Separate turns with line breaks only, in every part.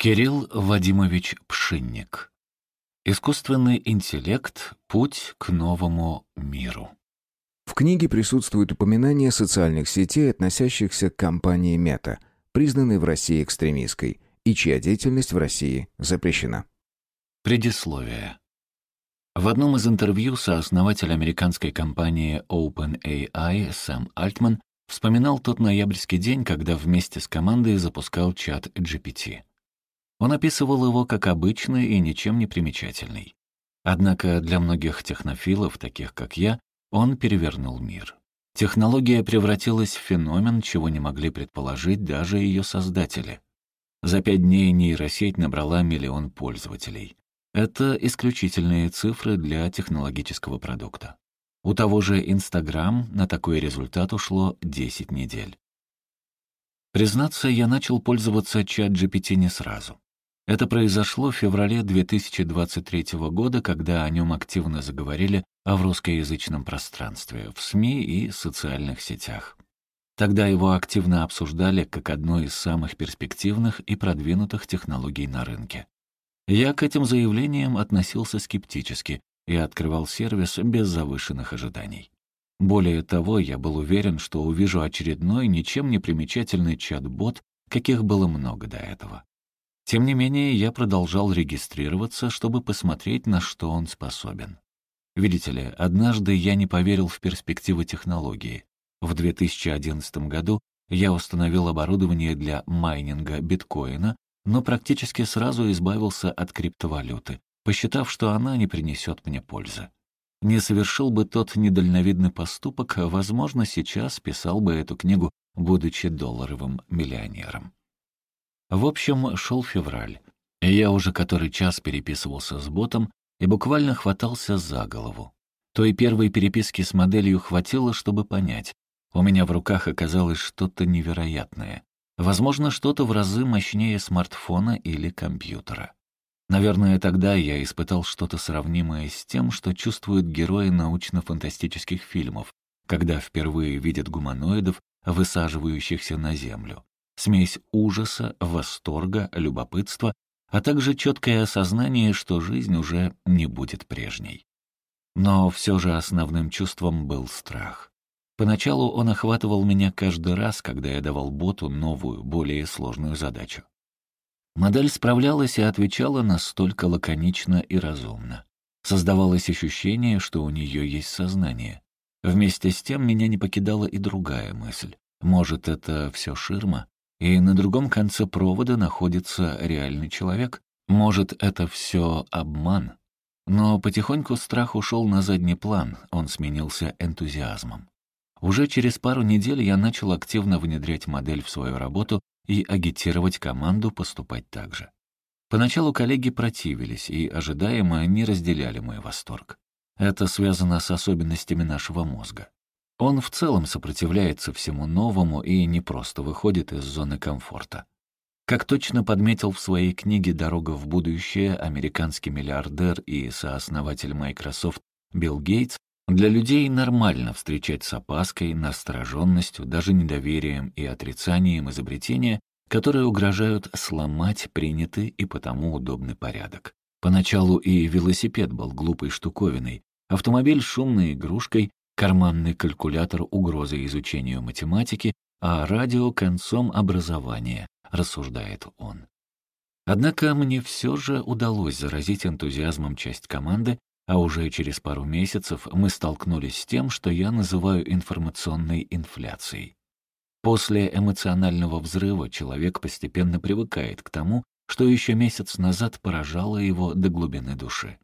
Кирилл Вадимович Пшинник. Искусственный интеллект – путь к новому миру.
В книге присутствует упоминание социальных сетей, относящихся к компании Мета, признанной в России экстремистской, и чья деятельность в России запрещена.
Предисловие. В одном из интервью сооснователь американской компании OpenAI Сэм Альтман вспоминал тот ноябрьский день, когда вместе с командой запускал чат GPT. Он описывал его как обычный и ничем не примечательный. Однако для многих технофилов, таких как я, он перевернул мир. Технология превратилась в феномен, чего не могли предположить даже ее создатели. За пять дней нейросеть набрала миллион пользователей. Это исключительные цифры для технологического продукта. У того же Инстаграм на такой результат ушло 10 недель. Признаться, я начал пользоваться чат GPT не сразу. Это произошло в феврале 2023 года, когда о нем активно заговорили в русскоязычном пространстве, в СМИ и социальных сетях. Тогда его активно обсуждали как одно из самых перспективных и продвинутых технологий на рынке. Я к этим заявлениям относился скептически и открывал сервис без завышенных ожиданий. Более того, я был уверен, что увижу очередной ничем не примечательный чат-бот, каких было много до этого. Тем не менее, я продолжал регистрироваться, чтобы посмотреть, на что он способен. Видите ли, однажды я не поверил в перспективы технологии. В 2011 году я установил оборудование для майнинга биткоина, но практически сразу избавился от криптовалюты, посчитав, что она не принесет мне пользы. Не совершил бы тот недальновидный поступок, возможно, сейчас писал бы эту книгу, будучи долларовым миллионером. В общем, шел февраль. И я уже который час переписывался с ботом и буквально хватался за голову. Той первой переписки с моделью хватило, чтобы понять. У меня в руках оказалось что-то невероятное. Возможно, что-то в разы мощнее смартфона или компьютера. Наверное, тогда я испытал что-то сравнимое с тем, что чувствуют герои научно-фантастических фильмов, когда впервые видят гуманоидов, высаживающихся на Землю смесь ужаса, восторга, любопытства, а также четкое осознание, что жизнь уже не будет прежней. Но все же основным чувством был страх. Поначалу он охватывал меня каждый раз, когда я давал боту новую, более сложную задачу. Модель справлялась и отвечала настолько лаконично и разумно. Создавалось ощущение, что у нее есть сознание. Вместе с тем меня не покидала и другая мысль. Может, это все ширма? И на другом конце провода находится реальный человек. Может, это все обман? Но потихоньку страх ушел на задний план, он сменился энтузиазмом. Уже через пару недель я начал активно внедрять модель в свою работу и агитировать команду поступать так же. Поначалу коллеги противились и, ожидаемо, не разделяли мой восторг. Это связано с особенностями нашего мозга. Он в целом сопротивляется всему новому и не просто выходит из зоны комфорта. Как точно подметил в своей книге «Дорога в будущее» американский миллиардер и сооснователь Microsoft Билл Гейтс, для людей нормально встречать с опаской, настороженностью, даже недоверием и отрицанием изобретения, которые угрожают сломать принятый и потому удобный порядок. Поначалу и велосипед был глупой штуковиной, автомобиль — шумной игрушкой, карманный калькулятор угрозы изучению математики, а радио — концом образования, рассуждает он. Однако мне все же удалось заразить энтузиазмом часть команды, а уже через пару месяцев мы столкнулись с тем, что я называю информационной инфляцией. После эмоционального взрыва человек постепенно привыкает к тому, что еще месяц назад поражало его до глубины души.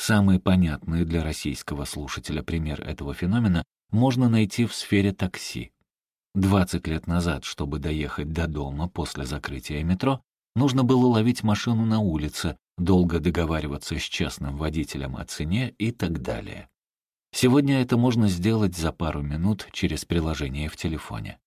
Самый понятный для российского слушателя пример этого феномена можно найти в сфере такси. 20 лет назад, чтобы доехать до дома после закрытия метро, нужно было ловить машину на улице, долго договариваться с частным водителем о цене и так далее. Сегодня это можно сделать за пару минут через приложение в телефоне.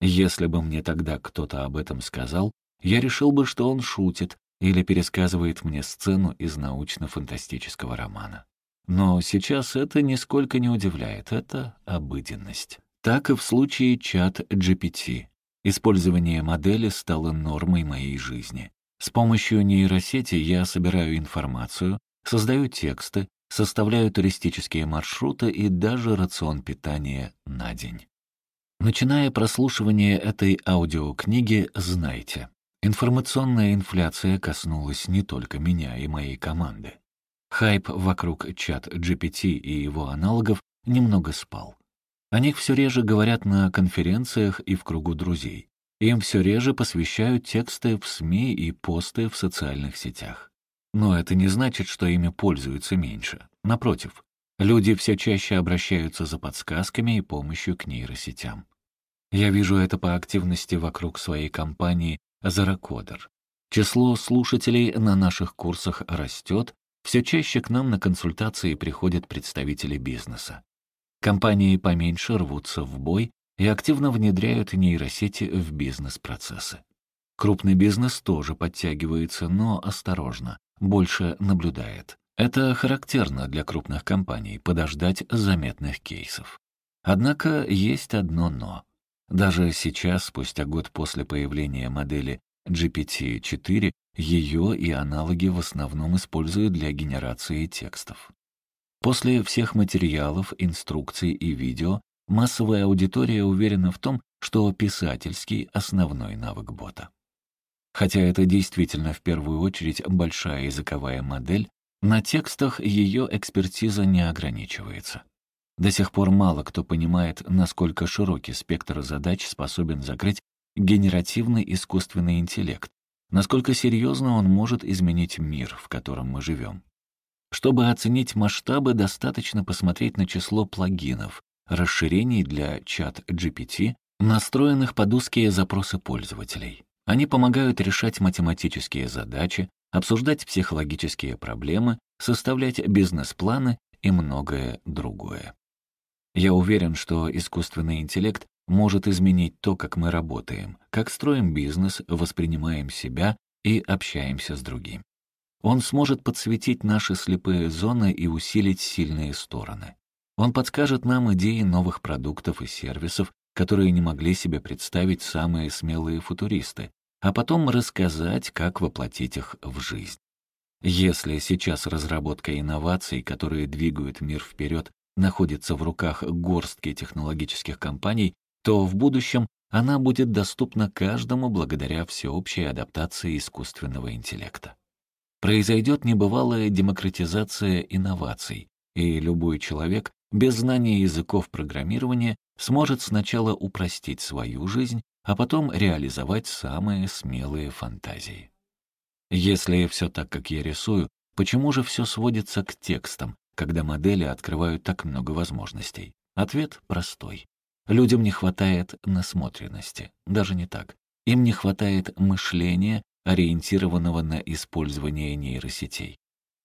Если бы мне тогда кто-то об этом сказал, я решил бы, что он шутит, или пересказывает мне сцену из научно-фантастического романа. Но сейчас это нисколько не удивляет, это обыденность. Так и в случае чат GPT. Использование модели стало нормой моей жизни. С помощью нейросети я собираю информацию, создаю тексты, составляю туристические маршруты и даже рацион питания на день. Начиная прослушивание этой аудиокниги, знайте, информационная инфляция коснулась не только меня и моей команды. Хайп вокруг чат GPT и его аналогов немного спал. О них все реже говорят на конференциях и в кругу друзей. Им все реже посвящают тексты в СМИ и посты в социальных сетях. Но это не значит, что ими пользуются меньше. Напротив, люди все чаще обращаются за подсказками и помощью к нейросетям. Я вижу это по активности вокруг своей компании «Заракодер». Число слушателей на наших курсах растет, все чаще к нам на консультации приходят представители бизнеса. Компании поменьше рвутся в бой и активно внедряют нейросети в бизнес-процессы. Крупный бизнес тоже подтягивается, но осторожно, больше наблюдает. Это характерно для крупных компаний — подождать заметных кейсов. Однако есть одно «но». Даже сейчас, спустя год после появления модели GPT-4, ее и аналоги в основном используют для генерации текстов. После всех материалов, инструкций и видео массовая аудитория уверена в том, что писательский — основной навык бота. Хотя это действительно в первую очередь большая языковая модель, на текстах ее экспертиза не ограничивается. До сих пор мало кто понимает, насколько широкий спектр задач способен закрыть генеративный искусственный интеллект, насколько серьезно он может изменить мир, в котором мы живем. Чтобы оценить масштабы, достаточно посмотреть на число плагинов, расширений для чат GPT, настроенных под узкие запросы пользователей. Они помогают решать математические задачи, обсуждать психологические проблемы, составлять бизнес-планы и многое другое. Я уверен, что искусственный интеллект может изменить то, как мы работаем, как строим бизнес, воспринимаем себя и общаемся с другим. Он сможет подсветить наши слепые зоны и усилить сильные стороны. Он подскажет нам идеи новых продуктов и сервисов, которые не могли себе представить самые смелые футуристы, а потом рассказать, как воплотить их в жизнь. Если сейчас разработка инноваций, которые двигают мир вперед, находится в руках горстки технологических компаний, то в будущем она будет доступна каждому благодаря всеобщей адаптации искусственного интеллекта. Произойдет небывалая демократизация инноваций, и любой человек без знания языков программирования сможет сначала упростить свою жизнь, а потом реализовать самые смелые фантазии. Если все так, как я рисую, почему же все сводится к текстам, когда модели открывают так много возможностей? Ответ простой. Людям не хватает насмотренности. Даже не так. Им не хватает мышления, ориентированного на использование нейросетей.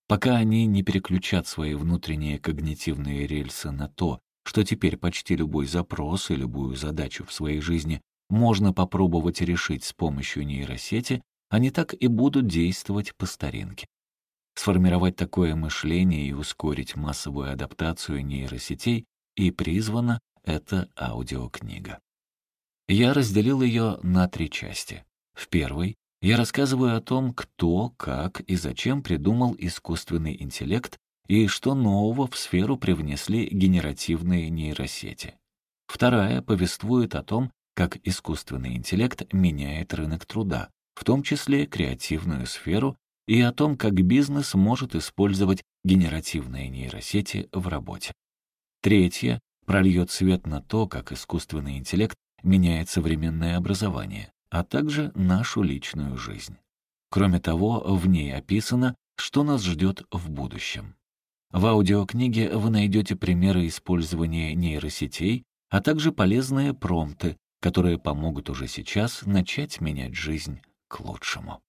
Пока они не переключат свои внутренние когнитивные рельсы на то, что теперь почти любой запрос и любую задачу в своей жизни можно попробовать решить с помощью нейросети, они так и будут действовать по старинке. Сформировать такое мышление и ускорить массовую адаптацию нейросетей и призвана эта аудиокнига. Я разделил ее на три части. В первой я рассказываю о том, кто, как и зачем придумал искусственный интеллект и что нового в сферу привнесли генеративные нейросети. Вторая повествует о том, как искусственный интеллект меняет рынок труда, в том числе креативную сферу, и о том, как бизнес может использовать генеративные нейросети в работе. Третье прольет свет на то, как искусственный интеллект меняет современное образование, а также нашу личную жизнь. Кроме того, в ней описано, что нас ждет в будущем. В аудиокниге вы найдете примеры использования нейросетей, а также полезные промпты, которые помогут уже сейчас начать менять жизнь к лучшему.